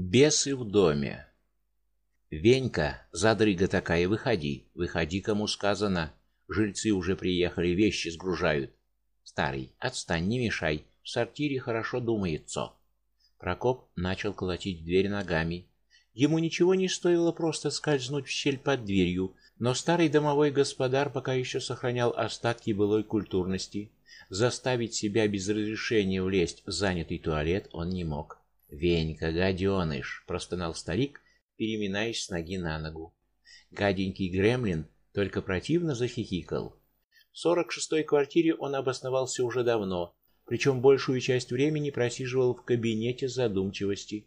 Бесы в доме. Венька, задрыга такая, выходи, выходи, кому сказано. Жильцы уже приехали, вещи сгружают. Старый, отстань, не мешай. В сортире хорошо думается. Прокоп начал колотить дверь ногами. Ему ничего не стоило просто скользнуть в щель под дверью, но старый домовой господар пока еще сохранял остатки былой культурности. Заставить себя без разрешения влезть в занятый туалет он не мог. Венька, гаденыш!» — простонал старик, переминаясь с ноги на ногу. Гаденький гремлин только противно захихикал. В сорок шестой квартире он обосновался уже давно, причем большую часть времени просиживал в кабинете задумчивости.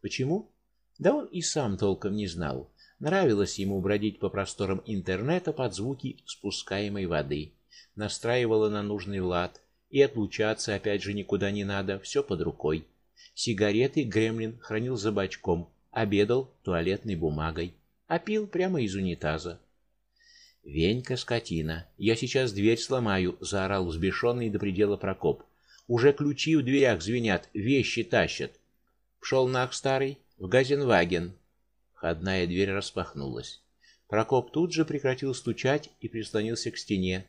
Почему? Да он и сам толком не знал. Нравилось ему бродить по просторам интернета под звуки спускаемой воды. Настраивало на нужный лад, и отлучаться опять же никуда не надо, все под рукой. Сигареты Гремлин хранил за бачком, обедал туалетной бумагой, а пил прямо из унитаза. Венька скотина. Я сейчас дверь сломаю, заорал взбешенный до предела Прокоп. Уже ключи в дверях звенят, вещи тащат. Пшел нах старый в Газенваген. Входная дверь распахнулась. Прокоп тут же прекратил стучать и прислонился к стене,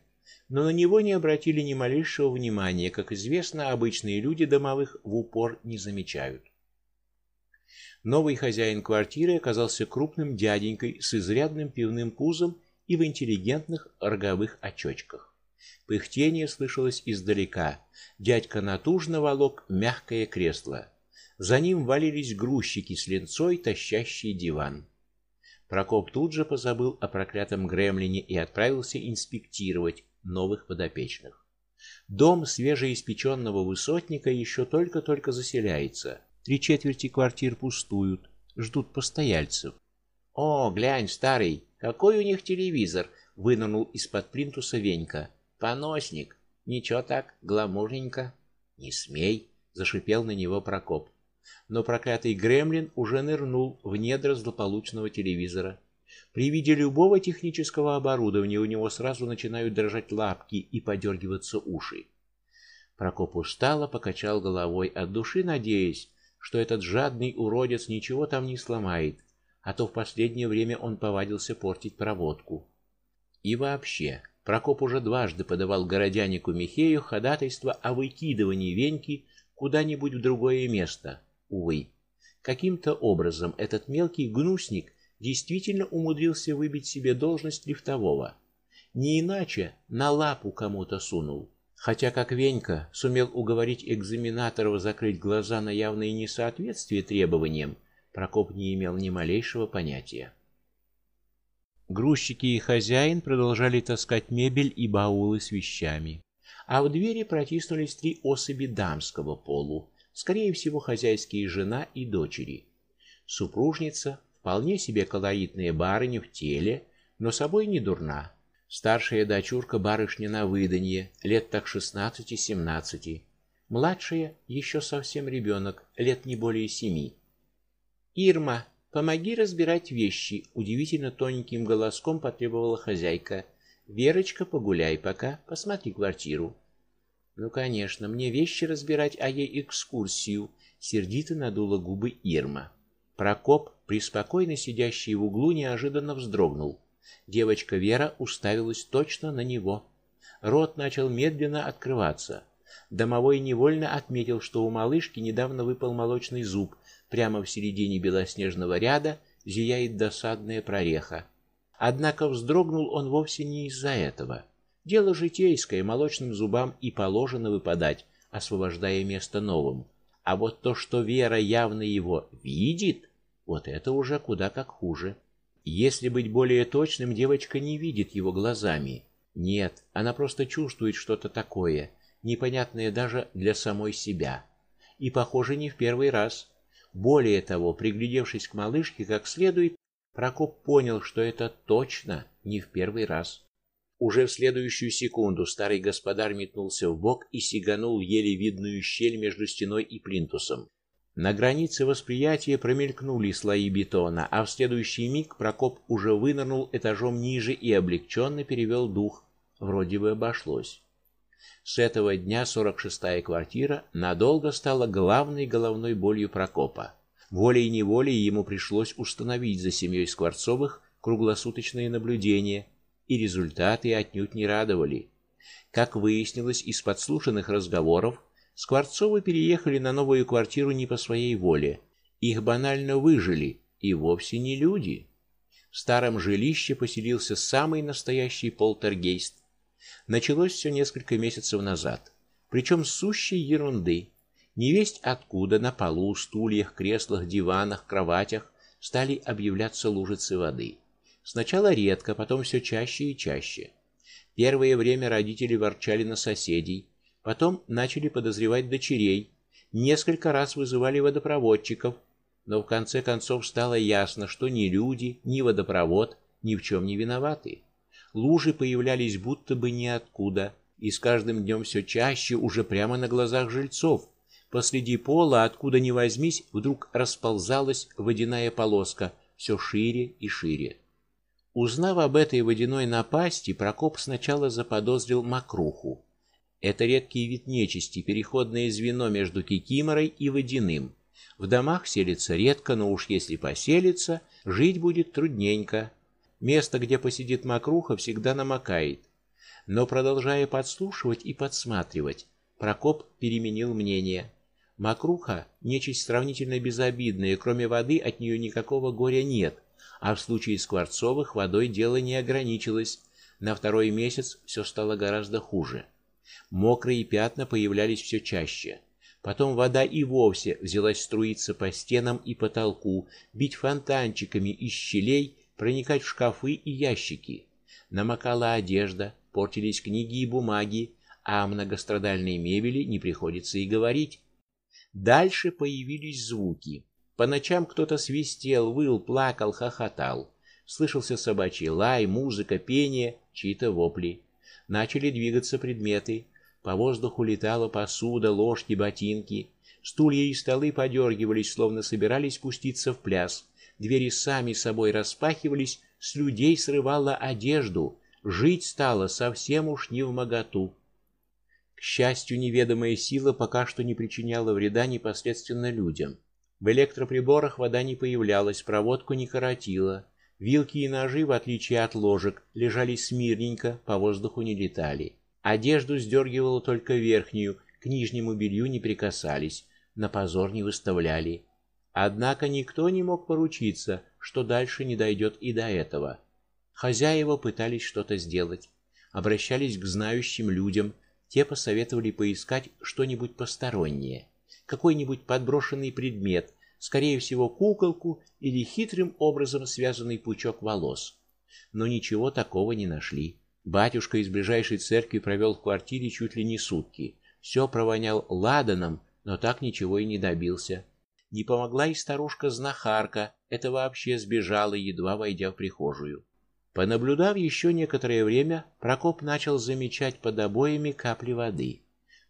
но на него не обратили ни малейшего внимания, как известно, обычные люди домовых в упор не замечают. Новый хозяин квартиры оказался крупным дяденькой с изрядным пивным пузом и в интеллигентных роговых очочках. Пыхтение слышалось издалека. Дядька натужно волок мягкое кресло. За ним валились грузчики с ленцой, тащащие диван. Прокоп тут же позабыл о проклятом гремлине и отправился инспектировать новых подопечных. Дом свежеиспеченного высотника еще только-только заселяется. Три четверти квартир пустуют, ждут постояльцев. О, глянь, старый, какой у них телевизор, вынырнул из-под плинтуса Венька. Поносник. Ничего так, гламурненько. Не смей, зашипел на него Прокоп. Но проклятый гремлин уже нырнул в недра злополучного телевизора при виде любого технического оборудования у него сразу начинают дрожать лапки и подергиваться уши. Прокоп устало покачал головой от души, надеясь, что этот жадный уродец ничего там не сломает, а то в последнее время он повадился портить проводку. И вообще, Прокоп уже дважды подавал городянику Михею ходатайство о выкидывании Веньки куда-нибудь в другое место. Увы, каким-то образом этот мелкий гнусник действительно умудрился выбить себе должность лифтового. Не иначе на лапу кому-то сунул. Хотя как Венька сумел уговорить экзаменаторов закрыть глаза на явное несоответствие требованиям, Прокоп не имел ни малейшего понятия. Грузчики и хозяин продолжали таскать мебель и баулы с вещами, а в двери протиснулись три особи дамского полу, скорее всего, хозяйские жена и дочери. Супружница Вполне себе колоритная барыня в теле, но собой не дурна. Старшая дочурка барышня на выданье, лет так шестнадцати-семнадцати. Младшая еще совсем ребенок, лет не более семи. Ирма, помоги разбирать вещи, удивительно тоненьким голоском потребовала хозяйка. Верочка, погуляй пока, посмотри квартиру. Ну, конечно, мне вещи разбирать, а ей экскурсию, сердито надула губы Ирма. Прокоп, преспокойно сидящий в углу, неожиданно вздрогнул. Девочка Вера уставилась точно на него. Рот начал медленно открываться. Домовой невольно отметил, что у малышки недавно выпал молочный зуб, прямо в середине белоснежного ряда зияет досадная прореха. Однако вздрогнул он вовсе не из-за этого. Дело житейское, молочным зубам и положено выпадать, освобождая место новым. А вот то, что Вера явно его видит, вот это уже куда как хуже. Если быть более точным, девочка не видит его глазами. Нет, она просто чувствует что-то такое, непонятное даже для самой себя. И похоже, не в первый раз. Более того, приглядевшись к малышке как следует, Прокоп понял, что это точно не в первый раз. Уже в следующую секунду старый господар метнулся в бок и сиганул в еле видную щель между стеной и плинтусом. На границе восприятия промелькнули слои бетона, а в следующий миг Прокоп уже вынырнул этажом ниже и облегченно перевел дух. Вроде бы обошлось. С этого дня 46-я квартира надолго стала главной головной болью Прокопа. Волей-неволей ему пришлось установить за семьей Скворцовых круглосуточное наблюдение, и результаты отнюдь не радовали. Как выяснилось из подслушанных разговоров, Скворцовы переехали на новую квартиру не по своей воле. Их банально выжили, и вовсе не люди. В старом жилище поселился самый настоящий полтергейст. Началось все несколько месяцев назад, причем сущей ерунды. Невесть откуда на полу, стульях, креслах, диванах, кроватях стали объявляться лужицы воды. Сначала редко, потом все чаще и чаще. Первое время родители ворчали на соседей, потом начали подозревать дочерей, несколько раз вызывали водопроводчиков, но в конце концов стало ясно, что ни люди, ни водопровод ни в чем не виноваты. Лужи появлялись будто бы ниоткуда, и с каждым днем все чаще уже прямо на глазах жильцов. Посреди пола, откуда ни возьмись, вдруг расползалась водяная полоска, все шире и шире. Узнав об этой водяной напасти, Прокоп сначала заподозрил мокруху. Это редкий вид нечисти, переходное звено между кикиморой и водяным. В домах селится редко, но уж если поселится, жить будет трудненько. Место, где посидит мокруха, всегда намокает. Но продолжая подслушивать и подсматривать, Прокоп переменил мнение. Мокруха нечисть сравнительно безобидная, кроме воды от нее никакого горя нет а в случае Скворцовых водой дело не ограничилось. На второй месяц все стало гораздо хуже. Мокрые пятна появлялись все чаще. Потом вода и вовсе взялась струиться по стенам и потолку, бить фонтанчиками из щелей, проникать в шкафы и ящики. Намокала одежда, портились книги и бумаги, а о многострадальной мебели не приходится и говорить. Дальше появились звуки. По ночам кто-то свистел, выл, плакал, хохотал. Слышался собачий лай, музыка, пение, чьи-то вопли. Начали двигаться предметы. По воздуху летала посуда, ложки, ботинки. Стулья и столы подергивались, словно собирались пуститься в пляс. Двери сами собой распахивались, с людей срывало одежду. Жить стало совсем уж не в моготу. К счастью, неведомая сила пока что не причиняла вреда непосредственно людям. В электроприборах вода не появлялась, проводку не коротила. Вилки и ножи, в отличие от ложек, лежали смирненько, по воздуху не летали. Одежду сдергивало только верхнюю, к нижнему белью не прикасались, на позор не выставляли. Однако никто не мог поручиться, что дальше не дойдет и до этого. Хозяева пытались что-то сделать, обращались к знающим людям, те посоветовали поискать что-нибудь постороннее какой-нибудь подброшенный предмет, скорее всего, куколку или хитрым образом связанный пучок волос. Но ничего такого не нашли. Батюшка из ближайшей церкви провел в квартире чуть ли не сутки. Все провонял ладаном, но так ничего и не добился. Не помогла и старушка-знахарка, это вообще сбежала, едва войдя в прихожую. Понаблюдав еще некоторое время, Прокоп начал замечать под обоями капли воды.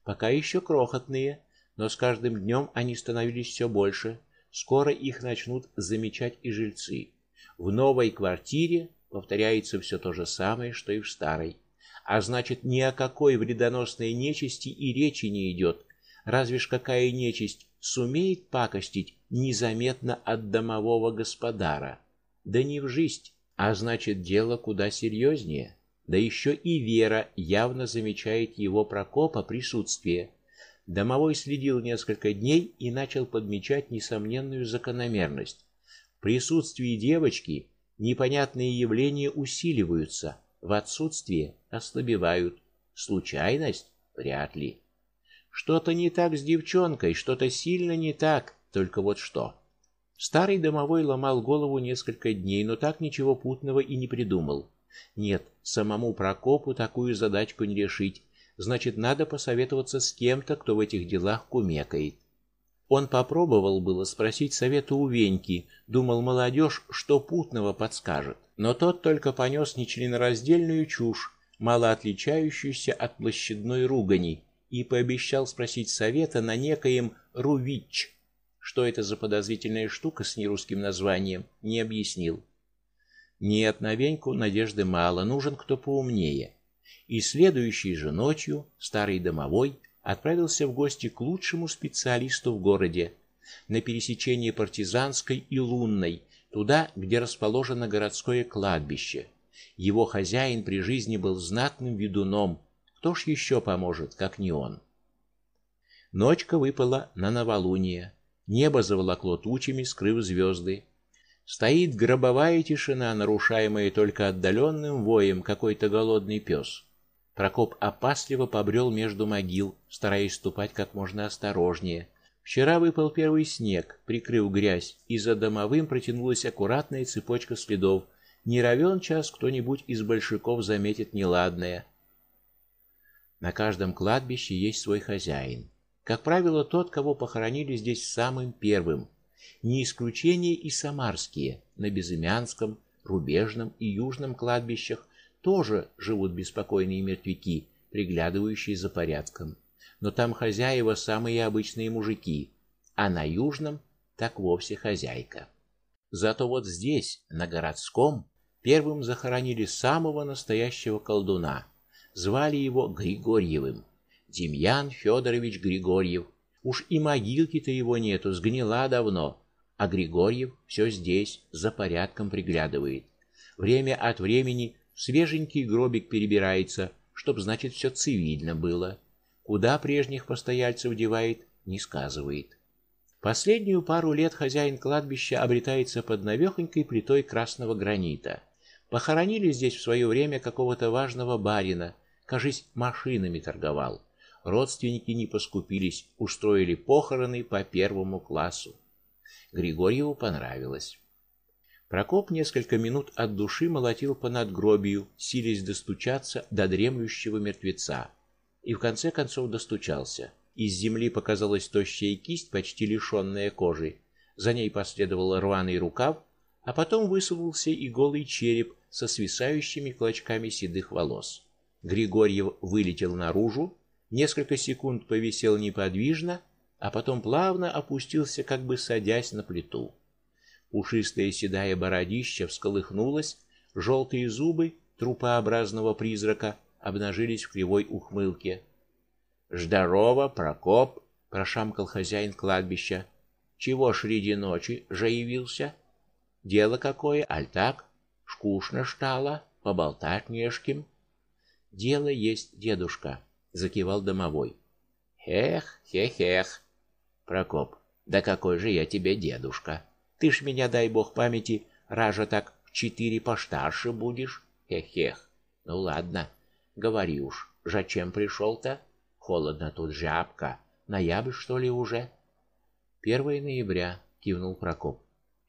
Пока еще крохотные, но с каждым днем они становились все больше. Скоро их начнут замечать и жильцы. В новой квартире повторяется все то же самое, что и в старой. А значит, ни о какой вредоносной нечисти и речи не идет. Разве ж какая нечисть сумеет пакостить незаметно от домового господара? Да не в жизнь, а значит, дело куда серьезнее. Да еще и Вера явно замечает его Прокопа присутствие Домовой следил несколько дней и начал подмечать несомненную закономерность. В присутствии девочки непонятные явления усиливаются, в отсутствие ослабевают. Случайность? Вряд ли. Что-то не так с девчонкой, что-то сильно не так, только вот что. Старый домовой ломал голову несколько дней, но так ничего путного и не придумал. Нет, самому Прокопу такую задачку не решить значит, надо посоветоваться с кем-то, кто в этих делах кумекает. Он попробовал было спросить совета у Веньки, думал, молодежь что путного подскажет. Но тот только понес нечленораздельную чушь, мало отличающуюся от площадной ругани, и пообещал спросить совета на некоем Рувич. Что это за подозрительная штука с нерусским названием, не объяснил. Нет, на Веньку надежды мало, нужен кто поумнее и следующей же ночью старый домовой отправился в гости к лучшему специалисту в городе. на пересечении Партизанской и Лунной, туда, где расположено городское кладбище. Его хозяин при жизни был знатным ведуном. Кто ж еще поможет, как не он? Ночка выпала на новолуние. Небо заволокло тучами, скрыв звезды. Стоит гробовая тишина, нарушаемая только отдаленным воем какой-то голодный пес. Прокоп опасливо побрел между могил, стараясь ступать как можно осторожнее. Вчера выпал первый снег, прикрыв грязь, и за домовым протянулась аккуратная цепочка следов. Не равен час кто-нибудь из большевиков заметит неладное. На каждом кладбище есть свой хозяин. Как правило, тот, кого похоронили здесь самым первым. Не исключение и самарские, на Безымянском, Рубежном и Южном кладбищах тоже живут беспокойные мертвяки, приглядывающие за порядком. Но там хозяева самые обычные мужики, а на Южном так вовсе хозяйка. Зато вот здесь, на городском, первым захоронили самого настоящего колдуна. Звали его Григорьевым. Демьян Федорович Григорьев. Уж и могилки-то его нету, сгнила давно, а Григорьев все здесь за порядком приглядывает. Время от времени свеженький гробик перебирается, чтоб, значит, все цивильно было. Куда прежних постояльцев девает, не сказывает. Последнюю пару лет хозяин кладбища обретается под навехонькой плитой красного гранита. Похоронили здесь в свое время какого-то важного барина, кажись, машинами торговал родственники не поскупились, устроили похороны по первому классу. Григорьеву понравилось. Прокоп несколько минут от души молотил по надгробию, силясь достучаться до дремлющего мертвеца. И в конце концов достучался. Из земли показалась тощая кисть, почти лишенная кожи. За ней последовал рваный рукав, а потом высунулся и голый череп со свисающими клочками седых волос. Григорьев вылетел наружу, несколько секунд повисел неподвижно, а потом плавно опустился, как бы садясь на плиту. Пушистая седая бородища всколыхнулась, желтые зубы трупообразного призрака обнажились в кривой ухмылке. "Здорово, Прокоп", прошамкал хозяин кладбища. "Чего среди ночи же явился? Дело какое, аль так? Скучно стало, поболтать не с кем?" "Дело есть, дедушка", закивал домовой. Эх, хех-хех. Прокоп, да какой же я тебе дедушка. Ты ж меня, дай бог памяти, ража так в четыре постарше будешь. Хех-хех. Ну ладно, говори уж, зачем пришел-то? Холодно тут жабка. Ноябрь, что ли, уже? Первое ноября, кивнул Прокоп.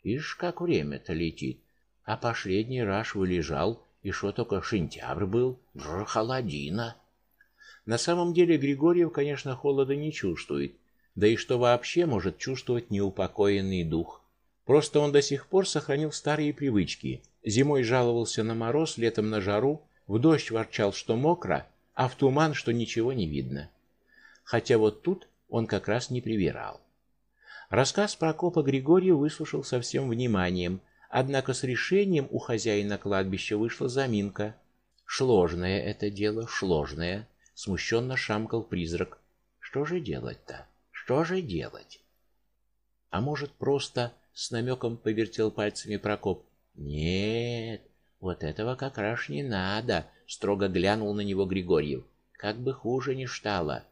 Ишь, как время-то летит. А последний раз вылежал, и что только сентябрь был, Бр, холодина. На самом деле Григорьев, конечно, холода не чувствует, да и что вообще может чувствовать неупокоенный дух. Просто он до сих пор сохранил старые привычки. Зимой жаловался на мороз, летом на жару, в дождь ворчал, что мокро, а в туман, что ничего не видно. Хотя вот тут он как раз не привирал. Рассказ Прокопа Григория выслушал со всем вниманием, однако с решением у хозяина кладбища вышла заминка. Сложное это дело, сложное смущенно шамкал призрак. Что же делать-то? Что же делать? А может, просто с намеком повертел пальцами Прокоп. Нет, вот этого как раз не надо, строго глянул на него Григорьев. Как бы хуже не стало.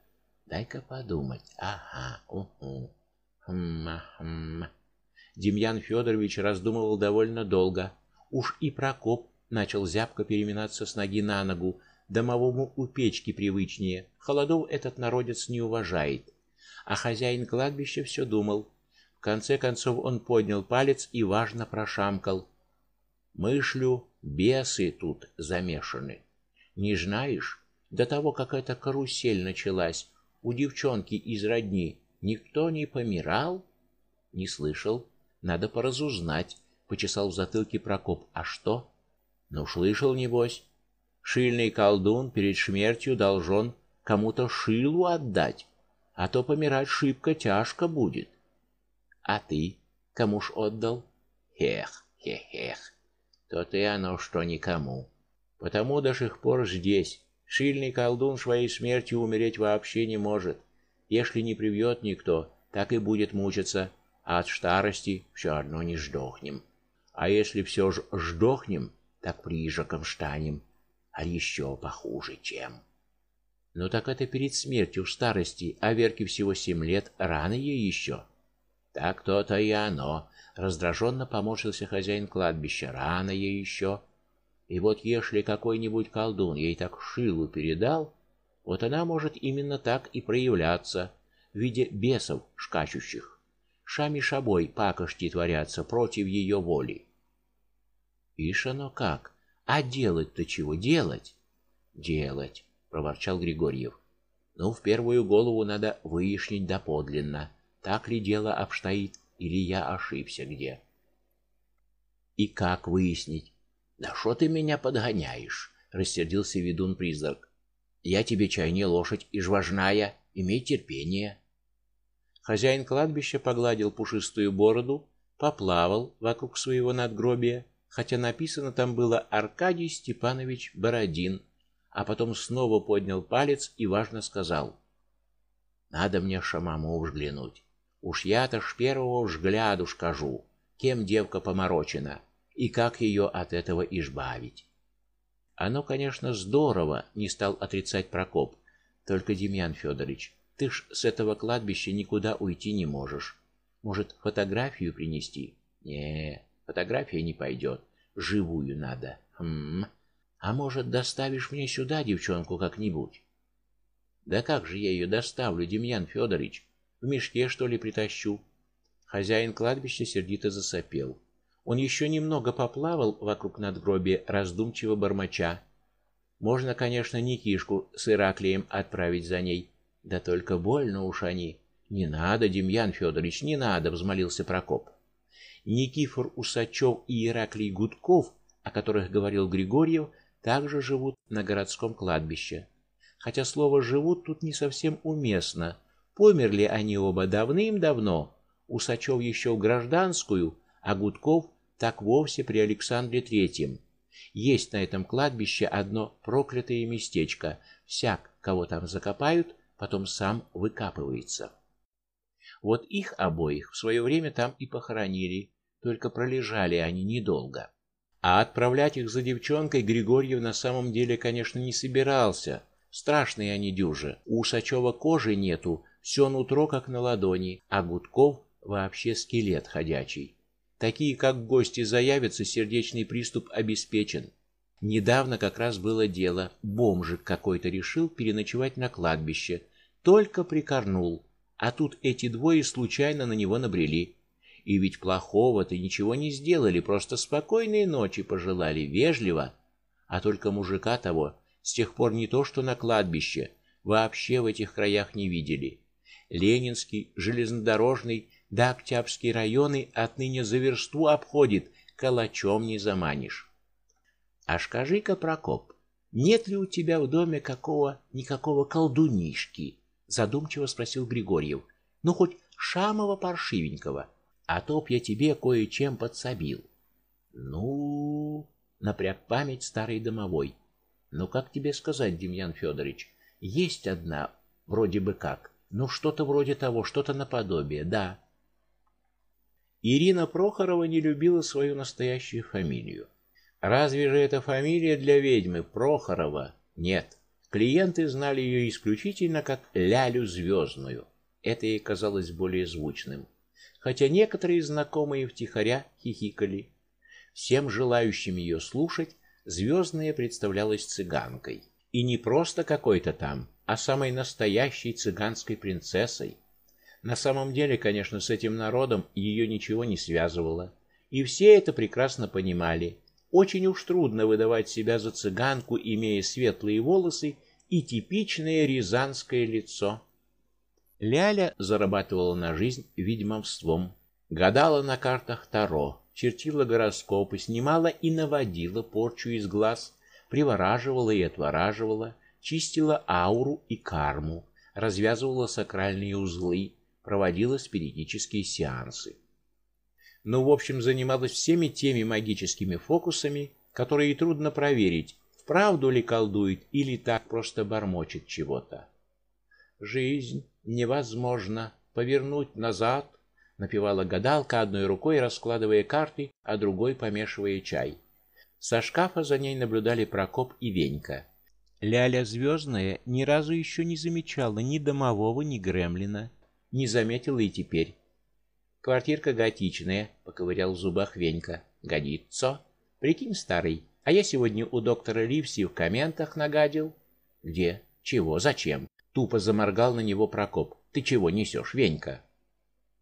Дай-ка подумать. Ага, угу. Хм, хм. Демьян Федорович раздумывал довольно долго. Уж и Прокоп начал зябко переминаться с ноги на ногу, Домовому у печки привычнее. Холодов этот народец не уважает. А хозяин кладбища все думал. В конце концов он поднял палец и важно прошамкал: "Мышлю, бесы тут замешаны. Не знаешь, до того, как эта карусель началась, у девчонки из родни никто не помирал? Не слышал? Надо поразузнать", почесал в затылке Прокоп. "А что? Ну, слышал небось. Шильный колдун перед смертью должен кому-то шилу отдать, а то помирать шибко тяжко будет. А ты кому ж отдал? Хех, хех-хех. То-то и оно, что никому. Потому до сих пор здесь. Шильный колдун своей смертью умереть вообще не может. Если не привьет никто, так и будет мучиться, а от старости все одно не сдохнем. А если все ж сдохнем, так прижаком станем, а еще похуже чем. Ну так это перед смертью в старости, а Верке всего семь лет, рано ей еще. Так то-то и оно, раздраженно поморщился хозяин кладбища. Рано ей еще. И вот если какой-нибудь колдун ей так шилу передал, вот она может именно так и проявляться в виде бесов шкачущих. Шами шабой пакости творятся против ее воли. Ишь оно как? А делать-то чего делать? Делать, проворчал Григорьев. Ну, в первую голову надо выяснить доподлинно, так ли дело обстоит или я ошибся где. И как выяснить? Да что ты меня подгоняешь? рассердился ведун-призрак. Я тебе чай не лошадь и жважная, имей терпение. Хозяин кладбища погладил пушистую бороду, поплавал вокруг своего надгробия, хотя написано там было Аркадий Степанович Бородин, а потом снова поднял палец и важно сказал: "Надо мне шамаму взглянуть. Уж я-то ж первого взгляду скажу, кем девка поморочена и как ее от этого избавить". Оно, конечно, здорово, не стал отрицать Прокоп. Только Демьян Федорович, ты ж с этого кладбища никуда уйти не можешь. Может, фотографию принести? Не, фотография не пойдет. Живую надо. Хм. А может, доставишь мне сюда девчонку как-нибудь? Да как же я ее доставлю, Демьян Федорович? В мешке что ли притащу? Хозяин кладбища сердито засопел. Он еще немного поплавал вокруг надгробия, раздумчиво бормоча: "Можно, конечно, Никишку с Ираклием отправить за ней, да только больно уж они. Не надо, Демьян Федорович, не надо", взмолился Прокоп. Никифор Усачев и Ираклий Гудков, о которых говорил Григорьев, также живут на городском кладбище. Хотя слово живут тут не совсем уместно. Померли они оба давным-давно. Усачев еще в гражданскую, а Гудков так вовсе при Александре Третьем. Есть на этом кладбище одно проклятое местечко. Всяк, кого там закопают, потом сам выкапывается. Вот их обоих в свое время там и похоронили, только пролежали они недолго. А отправлять их за девчонкой Григорьев на самом деле, конечно, не собирался. Страшные они дюжи. У Усачева кожи нету, все нутро как на ладони, а Гудков вообще скелет ходячий. Такие, как гости заявятся, сердечный приступ обеспечен. Недавно как раз было дело. Бомжик какой-то решил переночевать на кладбище, только прикорнул, а тут эти двое случайно на него набрели. И ведь плохого-то ничего не сделали, просто спокойной ночи пожелали, вежливо. А только мужика того с тех пор не то, что на кладбище, вообще в этих краях не видели. Ленинский, железнодорожный, да Октябрьский районы отныне за версту обходит, калачом не заманишь. А скажи-ка, Прокоп, нет ли у тебя в доме какого никакого колдунишки? Задумчиво спросил Григорьев. Ну хоть шамого паршивенького а то б я тебе кое-чем подсобил. Ну, напряг память старый домовой. Ну как тебе сказать, Демьян Федорович, есть одна, вроде бы как. Ну что-то вроде того, что-то наподобие, да. Ирина Прохорова не любила свою настоящую фамилию. Разве же эта фамилия для ведьмы Прохорова? Нет. Клиенты знали ее исключительно как Лялю Звездную. Это ей казалось более звучным хотя некоторые знакомые втихаря хихикали. Всем желающим ее слушать звездная представлялась цыганкой, и не просто какой-то там, а самой настоящей цыганской принцессой. На самом деле, конечно, с этим народом ее ничего не связывало, и все это прекрасно понимали. Очень уж трудно выдавать себя за цыганку, имея светлые волосы и типичное рязанское лицо. Ляля зарабатывала на жизнь ведьмовством, гадала на картах таро, чертила гороскопы, снимала и наводила порчу из глаз, привораживала и отвораживала, чистила ауру и карму, развязывала сакральные узлы, проводила спиритические сеансы. Ну, в общем, занималась всеми теми магическими фокусами, которые трудно проверить, вправду ли колдует или так просто бормочет чего-то. Жизнь невозможно повернуть назад, напевала гадалка одной рукой раскладывая карты, а другой помешивая чай. Со шкафа за ней наблюдали Прокоп и Венька. Ляля звездная ни разу еще не замечала ни домового, ни гремлина, не заметила и теперь. Квартирка готичная, поковырял в зубах Венька. Годится. Прикинь, старый, а я сегодня у доктора Ливси в комментах нагадил. Где? Чего? Зачем? Тупо заморгал на него Прокоп. Ты чего несешь, Венька?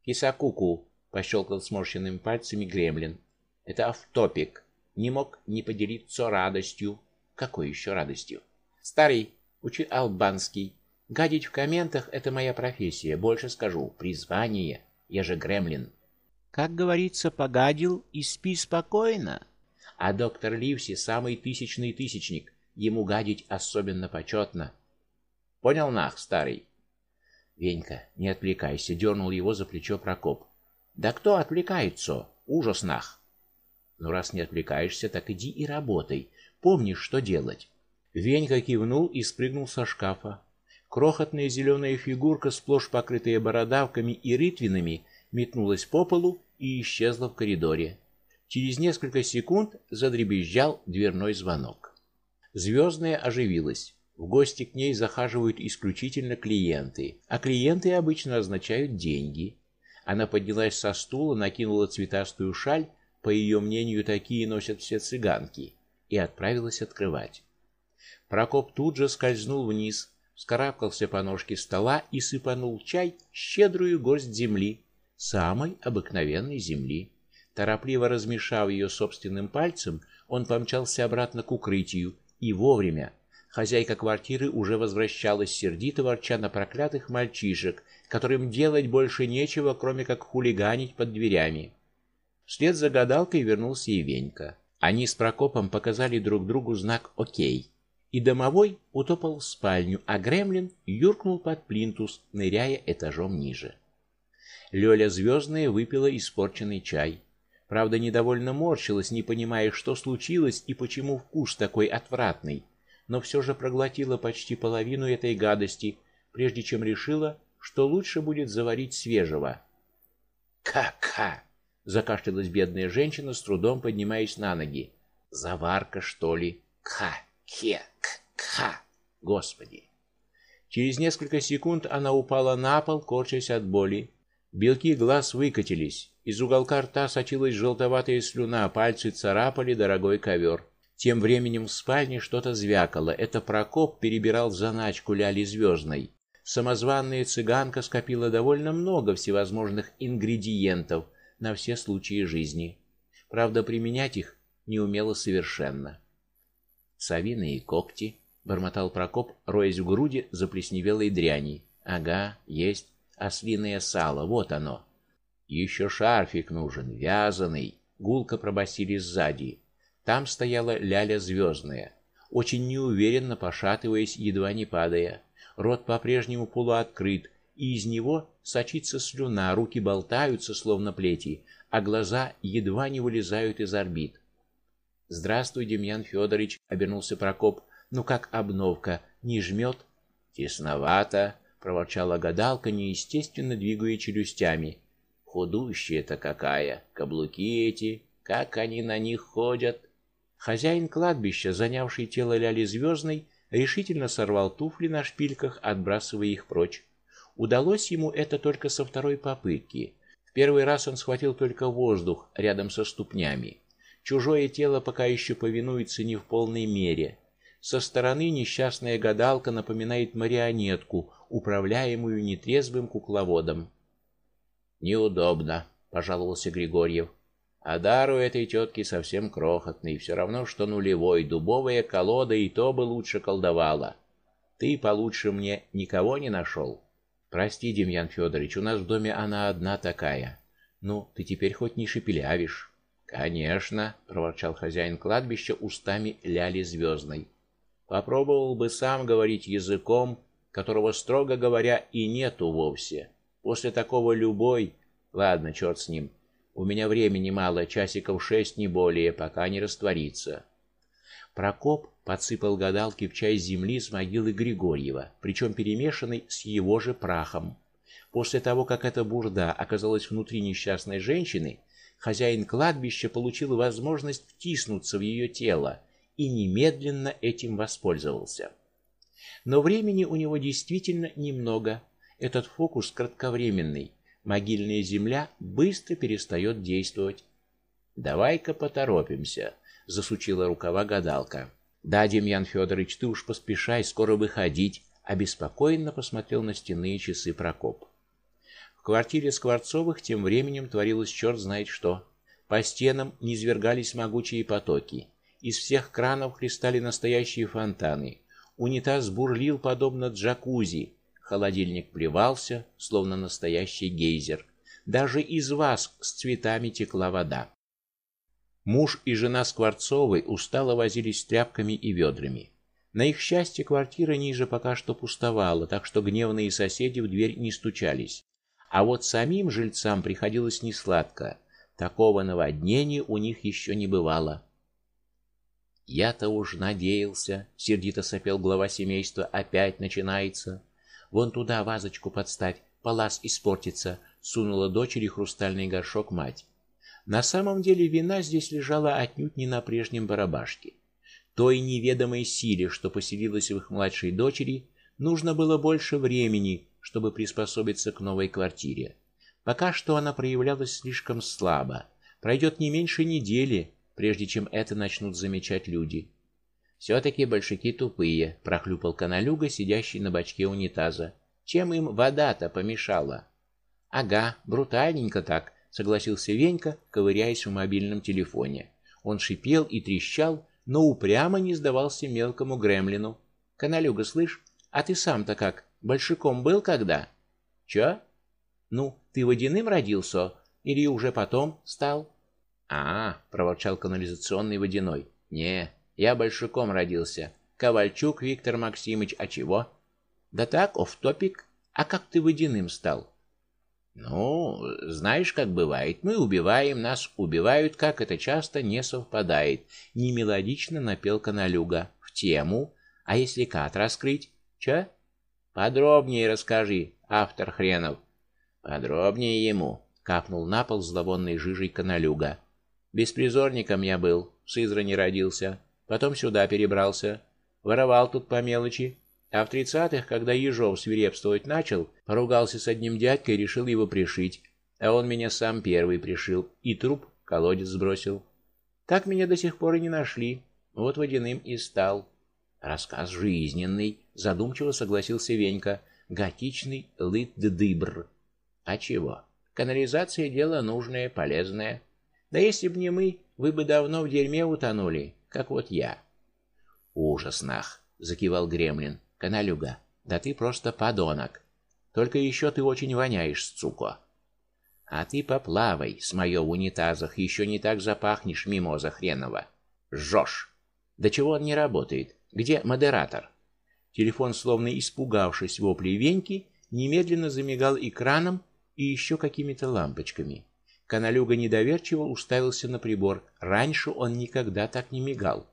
Кисакуку, пощелкал сморщенными пальцами Гремлин. Это автопик. Не мог не поделиться радостью. Какой еще радостью? Старый, учи албанский. Гадить в комментах это моя профессия, больше скажу, призвание. Я же Гремлин. Как говорится, погадил и спи спокойно. А доктор Ливси самый тысячный тысячник, ему гадить особенно почетно. Понял нах, старый? Венька, не отвлекайся, дернул его за плечо Прокоп. Да кто отвлекается? Ужас нах. Ну раз не отвлекаешься, так иди и работай. Помнишь, что делать. Венька кивнул и спрыгнул со шкафа. Крохотная зеленая фигурка, сплошь покрытая бородавками и рытвинами, метнулась по полу и исчезла в коридоре. Через несколько секунд задребезжал дверной звонок. Звездная оживилась. В гости к ней захаживают исключительно клиенты, а клиенты обычно означают деньги. Она поднялась со стула, накинула цветастую шаль, по ее мнению, такие носят все цыганки, и отправилась открывать. Прокоп тут же скользнул вниз, вскарабкался по ножке стола и сыпанул чай щедрую горсть земли, самой обыкновенной земли. Торопливо размешав ее собственным пальцем, он помчался обратно к укрытию и вовремя. Хозяйка квартиры уже возвращалась сердито ворча на проклятых мальчишек, которым делать больше нечего, кроме как хулиганить под дверями. Вслед за гадалкой вернулся и Венька. Они с Прокопом показали друг другу знак «Окей». И домовой утопал в спальню, а Гремлин юркнул под плинтус, ныряя этажом ниже. Лёля Звездная выпила испорченный чай. Правда, недовольно морщилась, не понимая, что случилось и почему вкус такой отвратный, но все же проглотила почти половину этой гадости, прежде чем решила, что лучше будет заварить свежего. Ка-ка, закашлялась бедная женщина, с трудом поднимаясь на ноги. Заварка, что ли? Ка-ке-ка. Господи. Через несколько секунд она упала на пол, корчась от боли. Белки глаз выкатились, из уголка рта сочилась желтоватая слюна, пальцы царапали дорогой ковер. Тем временем в спальне что-то звякало. Это Прокоп перебирал заначку ляли звездной. Самозванная цыганка скопила довольно много всевозможных ингредиентов на все случаи жизни. Правда, применять их не умела совершенно. Совиные когти, бормотал Прокоп, роясь в груди заплесневелой дряни. Ага, есть ослиное сало, вот оно. Еще шарфик нужен, вязаный, гулко пробасили сзади. Там стояла ляля звездная, очень неуверенно пошатываясь, едва не падая. Рот по-прежнему полуоткрыт, и из него сочится слюна, руки болтаются словно плети, а глаза едва не вылезают из орбит. "Здравствуй, Демьян Федорович», — обернулся Прокоп. "Ну как обновка? Не жмет?» "Тесновато", проворчала гадалка, неестественно двигая челюстями. Худущая-то какая, каблуки эти, как они на них ходят. Хозяин кладбища, занявший тело Ляли Звездной, решительно сорвал туфли на шпильках, отбрасывая их прочь. Удалось ему это только со второй попытки. В первый раз он схватил только воздух рядом со ступнями. Чужое тело пока еще повинуется не в полной мере. Со стороны несчастная гадалка напоминает марионетку, управляемую нетрезвым кукловодом. Неудобно, пожаловался Григорьев. А дар у этой тетки совсем крохотный, все равно что нулевой, дубовая колода и то бы лучше колдовала. Ты получше мне никого не нашел?» Прости, Демьян Федорович, у нас в доме она одна такая. Ну, ты теперь хоть не шепелявишь. Конечно, проворчал хозяин кладбища устами ляли звездной. Попробовал бы сам говорить языком, которого, строго говоря, и нету вовсе. После такого любой, ладно, черт с ним. У меня времени мало, часиков шесть не более, пока не растворится. Прокоп подсыпал гадалке в чай земли с могилы Григорьева, причем перемешанной с его же прахом. После того, как эта бурда оказалась внутри несчастной женщины, хозяин кладбища получил возможность втиснуться в ее тело и немедленно этим воспользовался. Но времени у него действительно немного. Этот фокус кратковременный. Могильная земля быстро перестает действовать. Давай-ка поторопимся, засучила рукава гадалка. Да, Демьян Федорович, ты уж поспешай, скоро выходить, обеспокоенно посмотрел на стенные часы Прокоп. Квартире Скворцовых тем временем творилось черт знает что. По стенам низвергались могучие потоки. Из всех кранов хлестали настоящие фонтаны. Унитаз бурлил подобно джакузи. Холодильник плевался, словно настоящий гейзер. Даже из ваз с цветами текла вода. Муж и жена Скворцовой устало возились с тряпками и ведрами. На их счастье квартира ниже пока что пустовала, так что гневные соседи в дверь не стучались. А вот самим жильцам приходилось несладко. Такого наводнения у них еще не бывало. Я-то уж надеялся, сердито сопел глава семейства, опять начинается. Вон туда вазочку подставь, палас испортится, сунула дочери хрустальный горшок мать. На самом деле вина здесь лежала отнюдь не на прежнем барабашке. Той неведомой силе, что поселилась в их младшей дочери, нужно было больше времени, чтобы приспособиться к новой квартире. Пока что она проявлялась слишком слабо. Пройдет не меньше недели, прежде чем это начнут замечать люди. все таки большики тупые, прохлюпал каналюга, сидящий на бачке унитаза. Чем им вода-то помешала? Ага, брутальненько так, согласился Венька, ковыряясь в мобильном телефоне. Он шипел и трещал, но упрямо не сдавался мелкому гремлину. Каналюга, слышь, а ты сам-то как, большиком был когда? Чё? Ну, ты водяным родился или уже потом стал? А, проворчал канализационный водяной. Не, я большиком родился. Ковальчук Виктор Максимович, а чего? Да так, оф-топик. А как ты водяным стал? Ну, знаешь, как бывает, мы убиваем, нас убивают, как это часто не совпадает. Не мелодично напел Каналюга. В тему. А если кат раскрыть? Че? Подробнее расскажи, автор хренов. Подробнее ему, капнул на пол зловонной жижей Каналюга. Беспризорником я был, в Сызрани родился, потом сюда перебрался, воровал тут по мелочи, а в тридцатых, когда Ежов свирепствовать начал, поругался с одним дядькой и решил его пришить. А он меня сам первый пришил и труп в колодец сбросил. Так меня до сих пор и не нашли. Вот водяным и стал. Рассказ жизненный, задумчиво согласился Венька. Готичный лыт-дыбр. А чего? Канализация дело нужное, полезное. Да если б не мы, вы бы давно в дерьме утонули, как вот я. Ужас нах, закивал Гремлин. Каналюга, да ты просто подонок. Только еще ты очень воняешь, сука. А ты поплавай, с моё в унитазах, еще не так запахнешь мимоза хренова. Жжешь. Да чего он не работает? Где модератор? Телефон, словно испугавшись воплей Веньки, немедленно замигал экраном и еще какими-то лампочками. Каналюга недоверчиво уставился на прибор. Раньше он никогда так не мигал.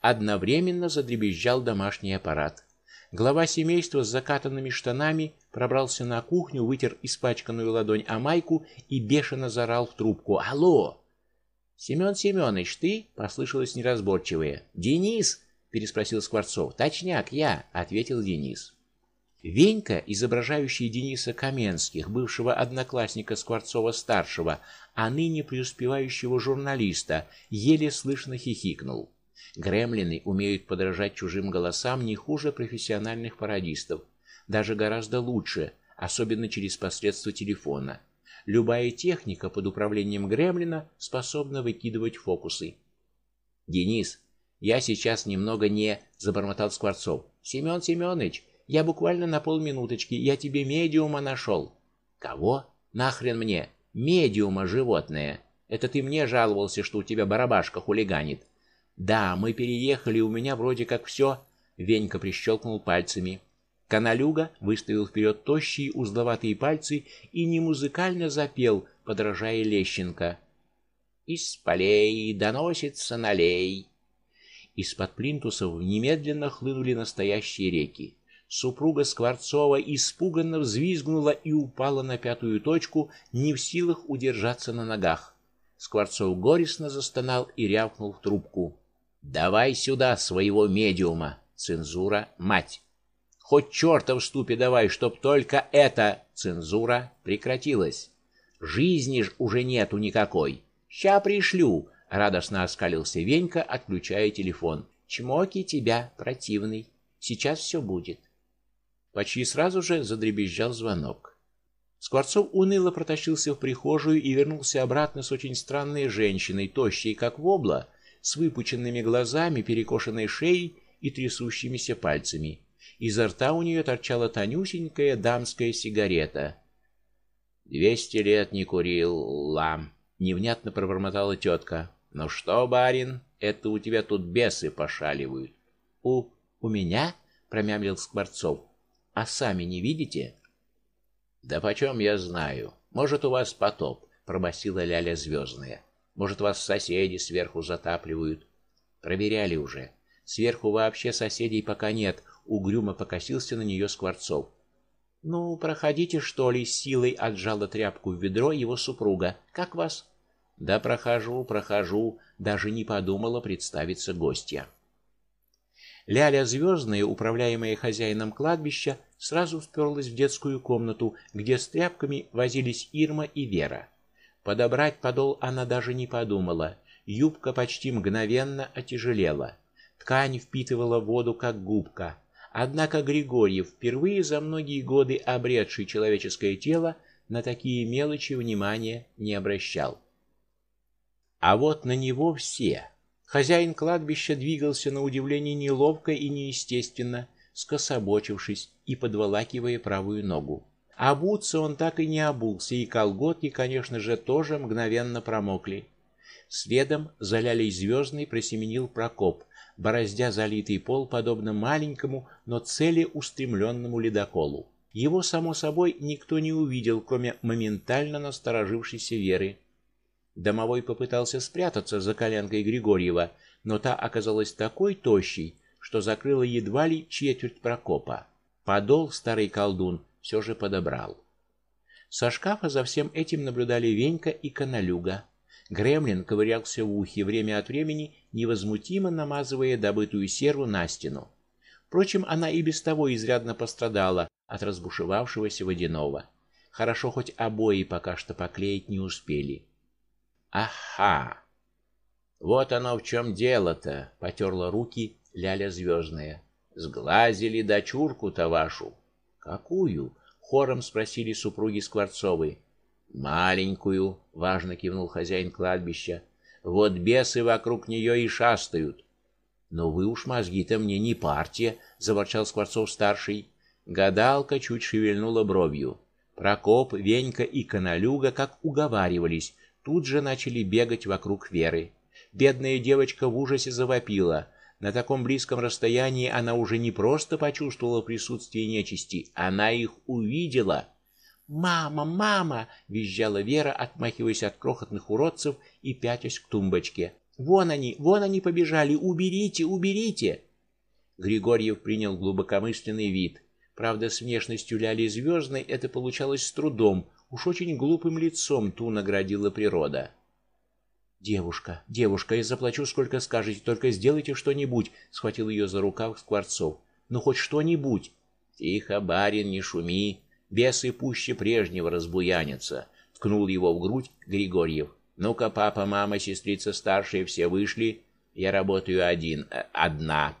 Одновременно задребезжал домашний аппарат. Глава семейства с закатанными штанами пробрался на кухню, вытер испачканную ладонь о майку и бешено заорал в трубку: "Алло! Семен Семенович, ты?" послышалось неразборчивое. "Денис?" Переспросил Скворцов. "Точняк, я", ответил Денис. Венька, изображающий Дениса Каменских, бывшего одноклассника Скворцова-старшего, а ныне преуспевающего журналиста, еле слышно хихикнул. Гремлины умеют подражать чужим голосам не хуже профессиональных пародистов, даже гораздо лучше, особенно через посредство телефона. Любая техника под управлением Гремлина способна выкидывать фокусы. Денис, я сейчас немного не, забормотал Скворцов. Семен Семенович, я буквально на полминуточки, я тебе медиума нашел». Кого? Нахрен мне? Медиума животное. Это ты мне жаловался, что у тебя барабашка хулиганит. Да, мы переехали, у меня вроде как все. Венька прищелкнул пальцами. Каналюга выставил вперед тощие узловатые пальцы и немузыкально запел, подражая Лещенко. Из полей доносится налей. Из-под плинтусов немедленно хлынули настоящие реки. Супруга Скворцова испуганно взвизгнула и упала на пятую точку, не в силах удержаться на ногах. Скворцов горестно застонал и рявкнул в трубку: "Давай сюда своего медиума, цензура, мать. Хоть черта в ступе давай, чтоб только это цензура прекратилась. Жизни ж уже нету никакой. Ща пришлю, радостно оскалился Венька, отключая телефон. Чмоки тебя, противный. Сейчас все будет. Почти сразу же задребезжал звонок. Скворцов уныло протащился в прихожую и вернулся обратно с очень странной женщиной, тощей как вобла, с выпученными глазами, перекошенной шеей и трясущимися пальцами. Изо рта у нее торчала тонюсенькая дамская сигарета. «Двести лет не курил, лам, невнятно пробормотала тетка. "Ну что, барин, это у тебя тут бесы пошаливают". "У у меня?" промямлил Скворцов. "А сами не видите?" "Да почем я знаю? Может, у вас потоп", пробасила Ляля звездная. "Может, вас соседи сверху затапливают?" "Проверяли уже. Сверху вообще соседей пока нет", угрюмо покосился на нее Скворцов. Ну, проходите, что ли, силой отжала тряпку в ведро его супруга. Как вас? Да прохожу, прохожу, даже не подумала представиться гостья. Ляля Звездная, управляемая хозяином кладбища, сразу вперлась в детскую комнату, где с тряпками возились Ирма и Вера. Подобрать подол она даже не подумала. Юбка почти мгновенно отяжелела. Ткань впитывала воду как губка. Однако Григорьев, впервые за многие годы обретший человеческое тело, на такие мелочи внимания не обращал. А вот на него все. Хозяин кладбища двигался на удивление неловко и неестественно, скособочившись и подволакивая правую ногу. Обуться он так и не обулся, и колготки, конечно же, тоже мгновенно промокли. Следом залялей звездный просеменил Прокоп, бороздя залитый пол подобно маленькому, но целеустремленному ледоколу. Его само собой никто не увидел, кроме моментально насторожившейся Веры. Домовой попытался спрятаться за коленкой Григорьева, но та оказалась такой тощей, что закрыла едва ли четверть Прокопа. Подол старый колдун все же подобрал. Со шкафа за всем этим наблюдали Венька и Каналюга. Гремлин ковырялся в ухе время от времени, невозмутимо намазывая добытую серу на стену. Впрочем, она и без того изрядно пострадала от разбушевавшегося водяного. Хорошо хоть обои пока что поклеить не успели. Аха. Вот оно в чем дело-то, потерла руки Ляля Звездная. Сглазили дочурку-то вашу. Какую? хором спросили супруги Скворцовы. Маленькую, важно кивнул хозяин кладбища. Вот бесы вокруг нее и шастают. Но вы уж мозги-то мне не парьте, заворчал Скворцов старший. Гадалка чуть шевельнула бровью. Прокоп, Венька и Каналюга, как уговаривались, тут же начали бегать вокруг Веры. Бедная девочка в ужасе завопила. На таком близком расстоянии она уже не просто почувствовала присутствие нечисти, она их увидела. "Мама, мама!" визжала Вера, отмахиваясь от крохотных уродцев и пятясь к тумбочке. "Вон они, вон они побежали, уберите, уберите!" Григорьев принял глубокомысленный вид. Правда, с внешностью Ляли Звездной это получалось с трудом. Уж очень глупым лицом ту наградила природа. Девушка, девушка, я заплачу сколько скажете, только сделайте что-нибудь, схватил ее за рукав Скворцов. Ну хоть что-нибудь. Тихо, барин, не шуми, бесы пуще прежнего разбуянятся, ткнул его в грудь Григорьев. Ну-ка, папа, мама, сестрица старшие все вышли. Я работаю один, э, одна.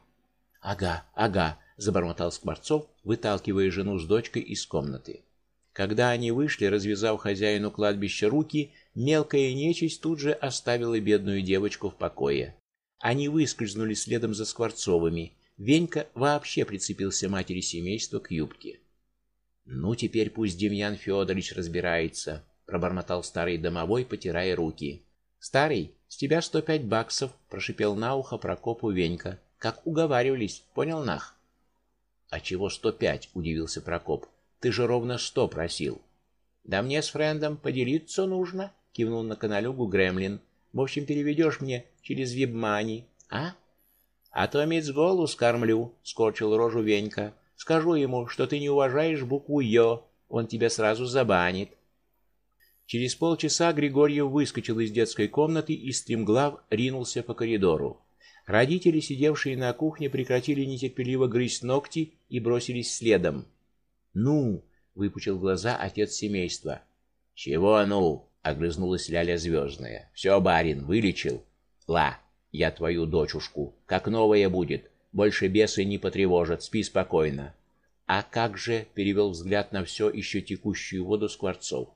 Ага, ага, забормотал Скворцов, выталкивая жену с дочкой из комнаты. Когда они вышли, развязав хозяину кладбища руки, мелкая нечисть тут же оставила бедную девочку в покое. Они выскользнули следом за Скворцовыми. Венька вообще прицепился матери семейства к юбке. Ну теперь пусть Демьян Федорович разбирается, пробормотал старый домовой, потирая руки. Старый, с тебя сто пять баксов, прошипел на ухо Прокопу Венька. Как уговаривались, понял нах? А чего сто пять? удивился Прокоп. Ты же ровно сто просил. Да мне с френдом поделиться нужно, кивнул на каналюгу Гремлин. В общем, переведешь мне через вибмани, а? А то мить с голу скормлю, скорчил рожу Венька. Скажу ему, что ты не уважаешь букву Ё, он тебя сразу забанит. Через полчаса Григорьев выскочил из детской комнаты и стремглав ринулся по коридору. Родители, сидевшие на кухне, прекратили нетерпеливо грызть ногти и бросились следом. "Ну", выпучил глаза отец семейства. "Чего ну?" огрызнулась Ляля Звездная. «Все, барин, вылечил. Ла, я твою дочушку, как новая будет. Больше бесы не потревожат, спи спокойно. А как же, перевел взгляд на все еще текущую воду скворцов.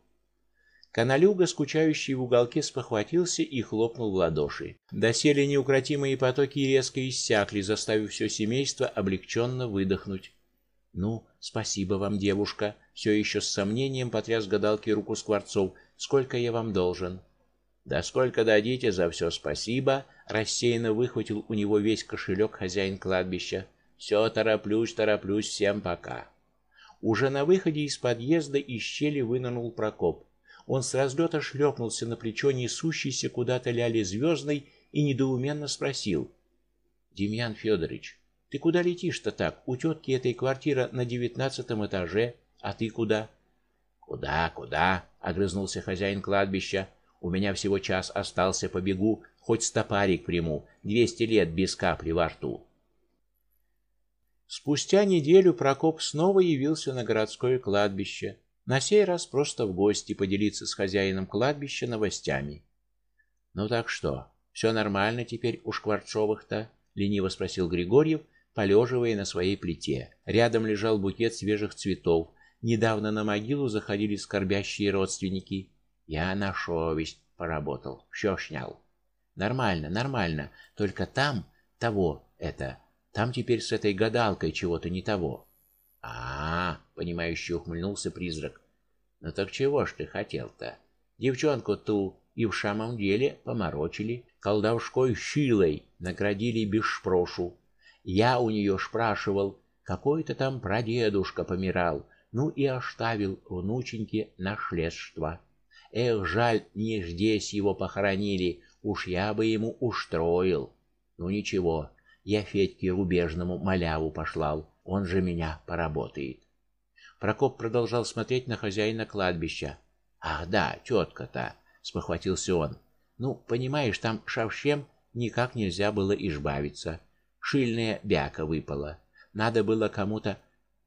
Каналюга, скучающий в уголке, спохватился и хлопнул в ладоши. Доселе неукротимые потоки резко иссякли, заставив все семейство облегченно выдохнуть. Ну, спасибо вам, девушка, все еще с сомнением потряс гадалки руку Скворцов. Сколько я вам должен? Да сколько дадите за все спасибо, рассеянно выхватил у него весь кошелек хозяин кладбища. Все тороплюсь, тороплюсь, всем пока. Уже на выходе из подъезда из щели вынырнул Прокоп. Он с разлета шлепнулся на плечо несущейся куда-то ляли звездной и недоуменно спросил: "Демьян Федорович, ты куда летишь-то так? У тетки этой квартира на девятнадцатом этаже, а ты куда?" "Куда, куда?" огрызнулся хозяин кладбища. "У меня всего час остался, побегу, хоть стопарик приму. Двести лет без капли во рту". Спустя неделю Прокоп снова явился на городское кладбище, на сей раз просто в гости поделиться с хозяином кладбища новостями. Ну так что, все нормально теперь у Шкварцовых-то? лениво спросил Григорьев, полеживая на своей плите. Рядом лежал букет свежих цветов. Недавно на могилу заходили скорбящие родственники. Я на совесть поработал, все снял. Нормально, нормально, только там того это там теперь с этой гадалкой чего-то не того. А, -а, -а понимающе ухмыльнулся призрак. Ну так чего ж ты хотел-то? Девчонку ту и в самом деле поморочили, колдовской щилой наградили без шпрошу. Я у нее спрашивал, какой-то там прадедушка помирал, ну и оставил внученьке наследство. Эх, жаль, не здесь его похоронили, уж я бы ему устроил. Ну ничего, я Федьке Рубежному маляву пошлал, он же меня поработает. Прокоп продолжал смотреть на хозяина кладбища. Ах, да, тетка-то, спохватился он. Ну, понимаешь, там совсем никак нельзя было избавиться. Шильная бяка выпала. Надо было кому-то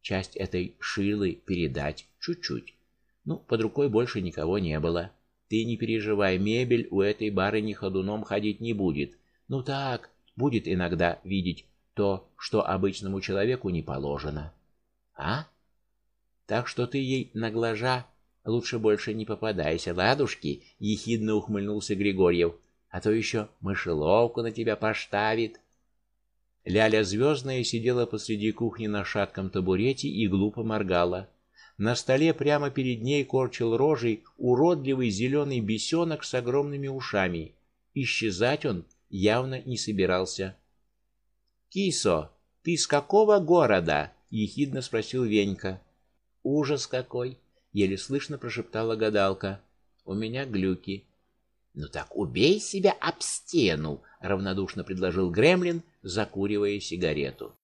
часть этой шилы передать чуть-чуть. Ну, под рукой больше никого не было. Ты не переживай, мебель у этой барыни ходуном ходить не будет. Ну так, будет иногда видеть то, что обычному человеку не положено. А? Так что ты ей на глаза лучше больше не попадайся, ладушки, ехидно ухмыльнулся Григорьев, а то еще мышеловку на тебя поставит. Ляля звездная сидела посреди кухни на шатком табурете и глупо моргала. На столе прямо перед ней корчил рожей уродливый зеленый бесенок с огромными ушами. Исчезать он явно не собирался. "Кисо, ты с какого города?" ехидно спросил Венька. "Ужас какой!" еле слышно прошептала гадалка. "У меня глюки". "Ну так убей себя об стену", равнодушно предложил Гремлин, закуривая сигарету.